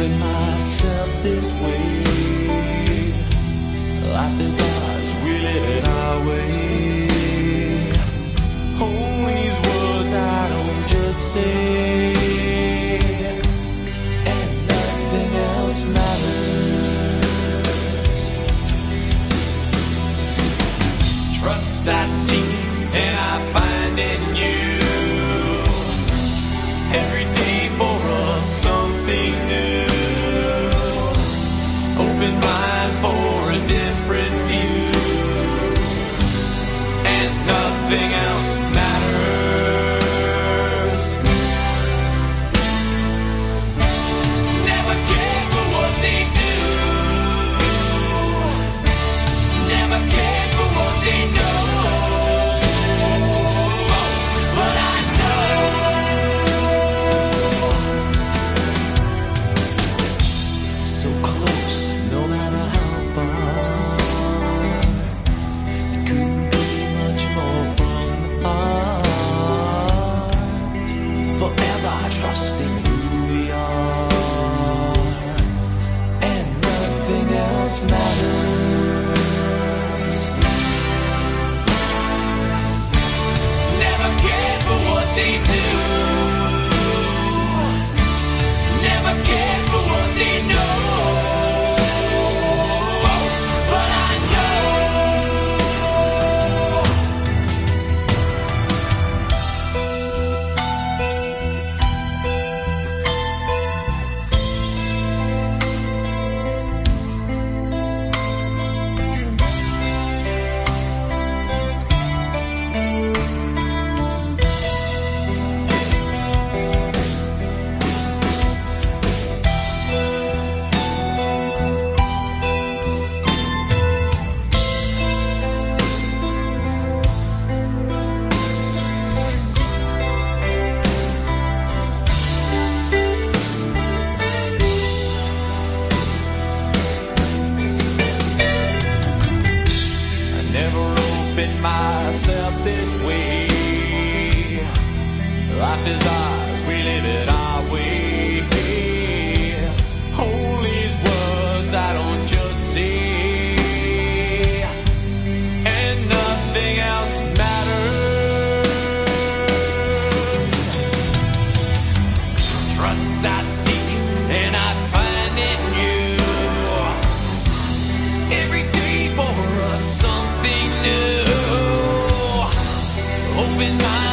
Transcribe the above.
keeping myself this way. Life is ours, we live it our way. Oh, these words I don't just say. nothing else. trusting who we are, and nothing else matters. keeping myself this way. Life is moving my